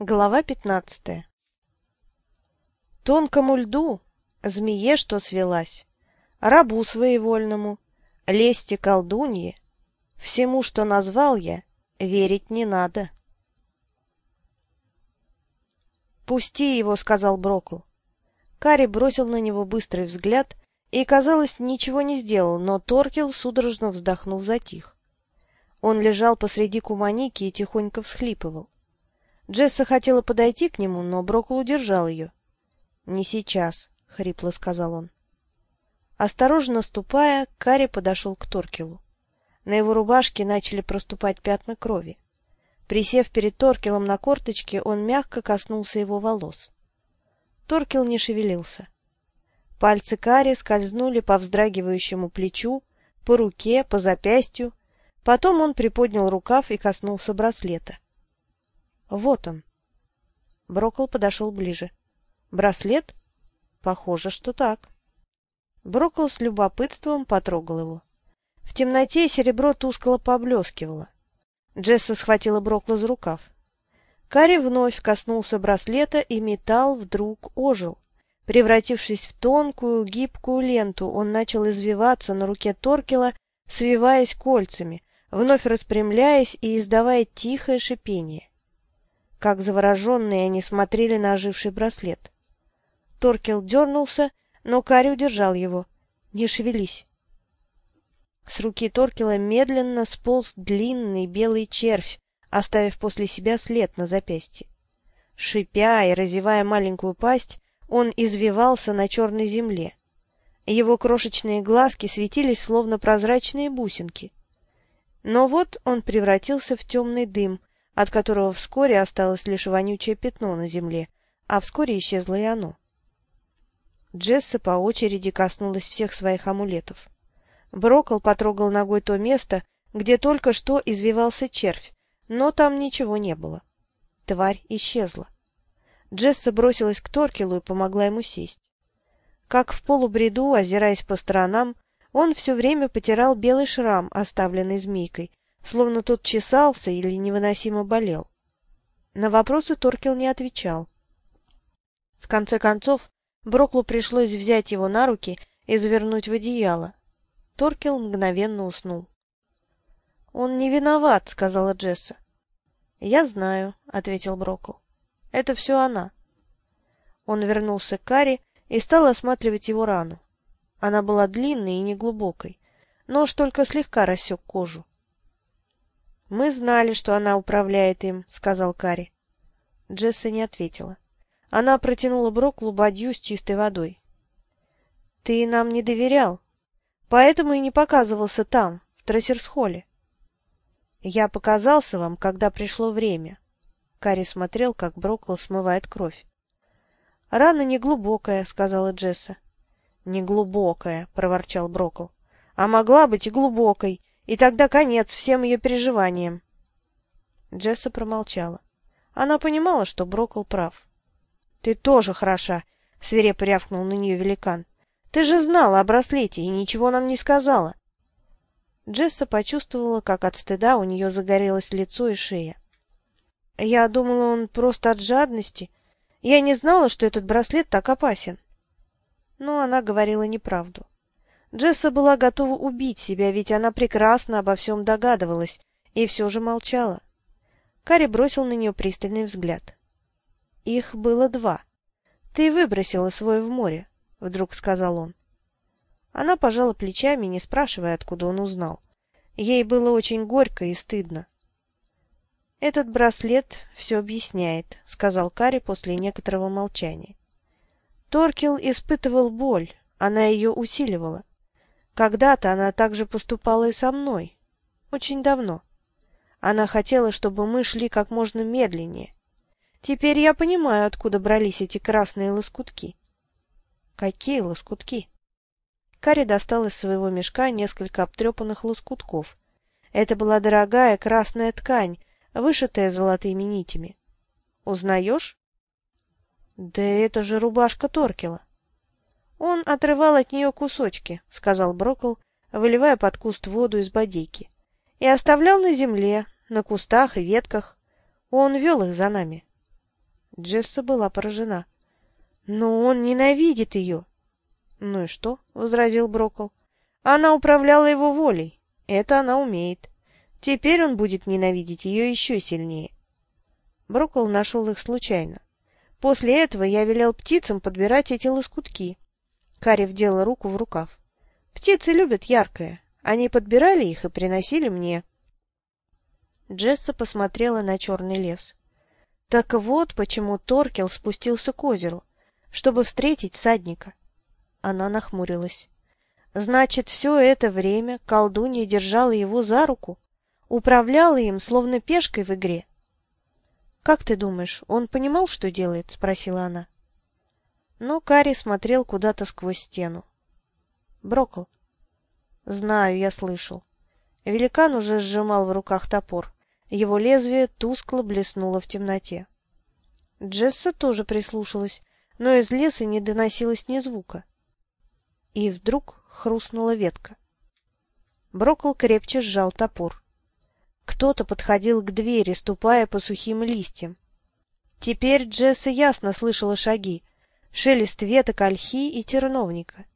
Глава пятнадцатая Тонкому льду, змее, что свелась, Рабу своевольному, лести колдунье, Всему, что назвал я, верить не надо. «Пусти его», — сказал Брокл. Кари бросил на него быстрый взгляд и, казалось, ничего не сделал, но Торкел, судорожно вздохнув, затих. Он лежал посреди куманики и тихонько всхлипывал. Джесса хотела подойти к нему, но Брокл удержал ее. — Не сейчас, — хрипло сказал он. Осторожно ступая, Карри подошел к Торкелу. На его рубашке начали проступать пятна крови. Присев перед Торкелом на корточке, он мягко коснулся его волос. Торкел не шевелился. Пальцы Кари скользнули по вздрагивающему плечу, по руке, по запястью. Потом он приподнял рукав и коснулся браслета. Вот он. Брокол подошел ближе. Браслет? Похоже, что так. Брокол с любопытством потрогал его. В темноте серебро тускло поблескивало. Джесса схватила Брокла за рукав. Карри вновь коснулся браслета, и металл вдруг ожил. Превратившись в тонкую, гибкую ленту, он начал извиваться на руке Торкела, свиваясь кольцами, вновь распрямляясь и издавая тихое шипение. Как завороженные они смотрели на оживший браслет. Торкел дернулся, но Кари удержал его. «Не шевелись». С руки Торкела медленно сполз длинный белый червь, оставив после себя след на запястье. Шипя и разевая маленькую пасть, он извивался на черной земле. Его крошечные глазки светились, словно прозрачные бусинки. Но вот он превратился в темный дым, от которого вскоре осталось лишь вонючее пятно на земле, а вскоре исчезло и оно. Джесса по очереди коснулась всех своих амулетов. Брокол потрогал ногой то место, где только что извивался червь, но там ничего не было. Тварь исчезла. Джесса бросилась к Торкелу и помогла ему сесть. Как в полубреду, озираясь по сторонам, он все время потирал белый шрам, оставленный змейкой, словно тот чесался или невыносимо болел. На вопросы Торкел не отвечал. В конце концов, Броклу пришлось взять его на руки и завернуть в одеяло. Торкел мгновенно уснул. — Он не виноват, — сказала Джесса. — Я знаю, — ответил Брокл. — Это все она. Он вернулся к Карри и стал осматривать его рану. Она была длинной и неглубокой. Нож только слегка рассек кожу. «Мы знали, что она управляет им», — сказал Кари. Джесса не ответила. Она протянула Броклу бадью с чистой водой. «Ты нам не доверял, поэтому и не показывался там, в Трассерсхолле». «Я показался вам, когда пришло время». Кари смотрел, как Брокл смывает кровь. «Рана неглубокая», — сказала Джесса. «Неглубокая», — проворчал Брокл. «А могла быть и глубокой и тогда конец всем ее переживаниям. Джесса промолчала. Она понимала, что Брокл прав. — Ты тоже хороша, — свирепо рявкнул на нее великан. — Ты же знала о браслете и ничего нам не сказала. Джесса почувствовала, как от стыда у нее загорелось лицо и шея. — Я думала, он просто от жадности. Я не знала, что этот браслет так опасен. Но она говорила неправду. Джесса была готова убить себя, ведь она прекрасно обо всем догадывалась, и все же молчала. Карри бросил на нее пристальный взгляд. «Их было два. Ты выбросила свой в море», — вдруг сказал он. Она пожала плечами, не спрашивая, откуда он узнал. Ей было очень горько и стыдно. «Этот браслет все объясняет», — сказал Карри после некоторого молчания. Торкел испытывал боль, она ее усиливала. Когда-то она также поступала и со мной. Очень давно. Она хотела, чтобы мы шли как можно медленнее. Теперь я понимаю, откуда брались эти красные лоскутки. Какие лоскутки? Кари достал из своего мешка несколько обтрепанных лоскутков. Это была дорогая красная ткань, вышитая золотыми нитями. Узнаешь? Да это же рубашка Торкела. Он отрывал от нее кусочки, — сказал Брокл, выливая под куст воду из бодейки, — и оставлял на земле, на кустах и ветках. Он вел их за нами. Джесса была поражена. «Но он ненавидит ее!» «Ну и что?» — возразил Брокл. «Она управляла его волей. Это она умеет. Теперь он будет ненавидеть ее еще сильнее». Брокл нашел их случайно. После этого я велел птицам подбирать эти лоскутки. Кари вдела руку в рукав. Птицы любят яркое. Они подбирали их и приносили мне. Джесса посмотрела на черный лес. Так вот почему Торкел спустился к озеру, чтобы встретить садника. Она нахмурилась. Значит, все это время колдунья держала его за руку, управляла им, словно пешкой в игре. «Как ты думаешь, он понимал, что делает?» — спросила она. Но Кари смотрел куда-то сквозь стену. «Брокл». «Знаю, я слышал». Великан уже сжимал в руках топор. Его лезвие тускло блеснуло в темноте. Джесса тоже прислушалась, но из леса не доносилось ни звука. И вдруг хрустнула ветка. Брокл крепче сжал топор. Кто-то подходил к двери, ступая по сухим листьям. Теперь Джесса ясно слышала шаги, шелест веток ольхи и терновника.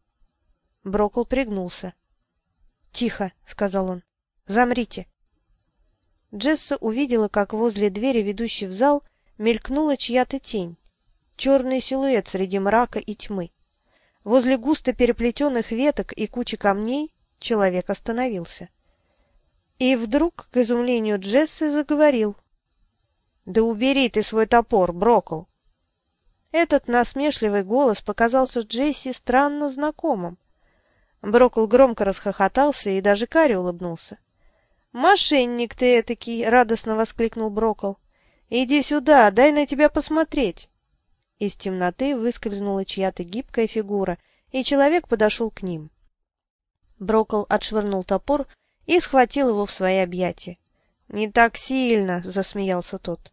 Брокл пригнулся. — Тихо, — сказал он. — Замрите. Джесса увидела, как возле двери, ведущей в зал, мелькнула чья-то тень. Черный силуэт среди мрака и тьмы. Возле густо переплетенных веток и кучи камней человек остановился. И вдруг, к изумлению Джессы, заговорил. «Да убери ты свой топор, Брокл!» Этот насмешливый голос показался Джесси странно знакомым. Брокл громко расхохотался, и даже Карри улыбнулся. «Мошенник ты этакий!» — радостно воскликнул Брокл. «Иди сюда, дай на тебя посмотреть!» Из темноты выскользнула чья-то гибкая фигура, и человек подошел к ним. Брокл отшвырнул топор и схватил его в свои объятия. «Не так сильно!» — засмеялся тот.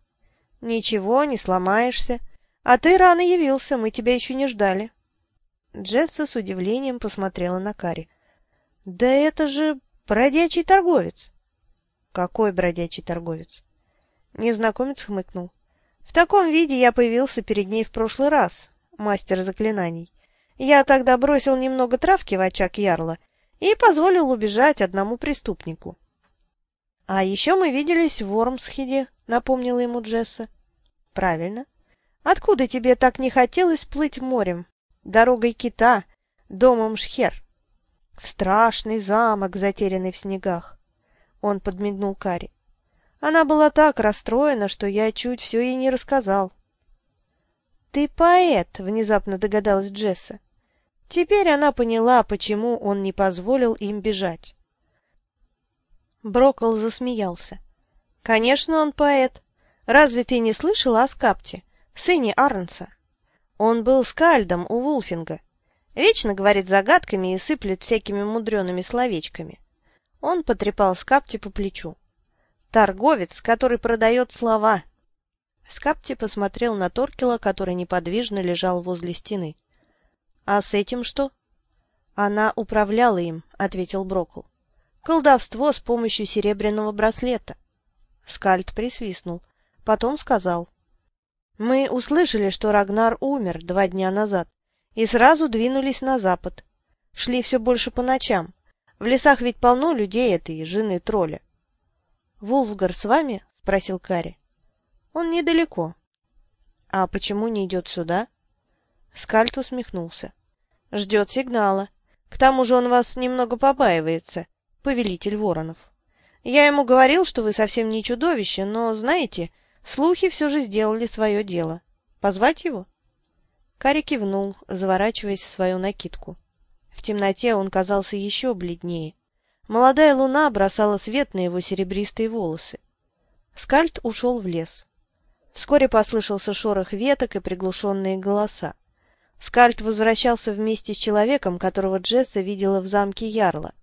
«Ничего, не сломаешься. А ты рано явился, мы тебя еще не ждали». Джесса с удивлением посмотрела на Кари. «Да это же бродячий торговец!» «Какой бродячий торговец?» Незнакомец хмыкнул. «В таком виде я появился перед ней в прошлый раз, мастер заклинаний. Я тогда бросил немного травки в очаг ярла и позволил убежать одному преступнику». «А еще мы виделись в Вормсхеде», — напомнила ему Джесса. «Правильно. Откуда тебе так не хотелось плыть морем? Дорогой кита, домом Шхер?» «В страшный замок, затерянный в снегах. Он подмигнул Кари. Она была так расстроена, что я чуть все ей не рассказал. «Ты поэт», — внезапно догадалась Джесса. Теперь она поняла, почему он не позволил им бежать. Брокол засмеялся. «Конечно, он поэт. Разве ты не слышала о Скапте, сыне Арнса? Он был скальдом у Вулфинга. Вечно говорит загадками и сыплет всякими мудреными словечками. Он потрепал Скапти по плечу. «Торговец, который продает слова». Скапти посмотрел на Торкела, который неподвижно лежал возле стены. «А с этим что?» «Она управляла им», — ответил Брокл. «Колдовство с помощью серебряного браслета». Скальд присвистнул. Потом сказал. «Мы услышали, что Рагнар умер два дня назад, и сразу двинулись на запад. Шли все больше по ночам. В лесах ведь полно людей этой жены тролля. — Вулфгар с вами? — спросил Кари. — Он недалеко. — А почему не идет сюда? Скальт усмехнулся. — Ждет сигнала. К тому же он вас немного побаивается, повелитель воронов. Я ему говорил, что вы совсем не чудовище, но, знаете, слухи все же сделали свое дело. Позвать его? Кари кивнул, заворачиваясь в свою накидку. В темноте он казался еще бледнее. Молодая луна бросала свет на его серебристые волосы. Скальд ушел в лес. Вскоре послышался шорох веток и приглушенные голоса. Скальд возвращался вместе с человеком, которого Джесса видела в замке Ярла.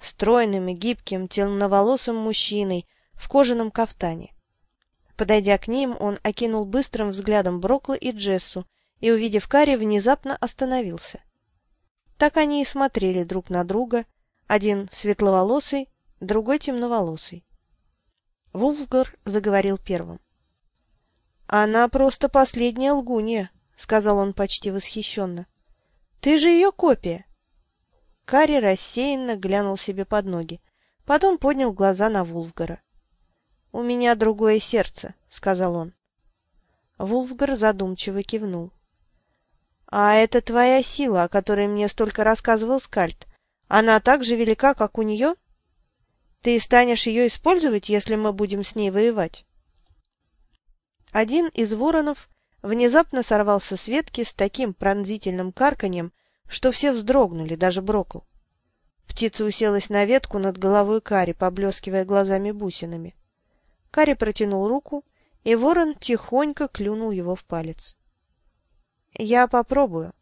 Стройным и гибким, темноволосым мужчиной в кожаном кафтане. Подойдя к ним, он окинул быстрым взглядом Брокла и Джессу и, увидев Карри, внезапно остановился. Так они и смотрели друг на друга, один светловолосый, другой темноволосый. Вулфгар заговорил первым. Она просто последняя лгунья, — сказал он почти восхищенно. — Ты же ее копия. Карри рассеянно глянул себе под ноги, потом поднял глаза на Вулфгара. — У меня другое сердце, — сказал он. Вулфгар задумчиво кивнул. — А это твоя сила, о которой мне столько рассказывал Скальд. Она так же велика, как у нее? Ты станешь ее использовать, если мы будем с ней воевать? Один из воронов внезапно сорвался с ветки с таким пронзительным карканьем, что все вздрогнули, даже Брокл. Птица уселась на ветку над головой Кари, поблескивая глазами-бусинами. Кари протянул руку, и ворон тихонько клюнул его в палец. — Я попробую.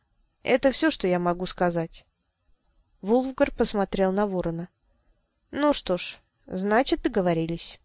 Это все, что я могу сказать. Вулфгар посмотрел на ворона. — Ну что ж, значит, договорились.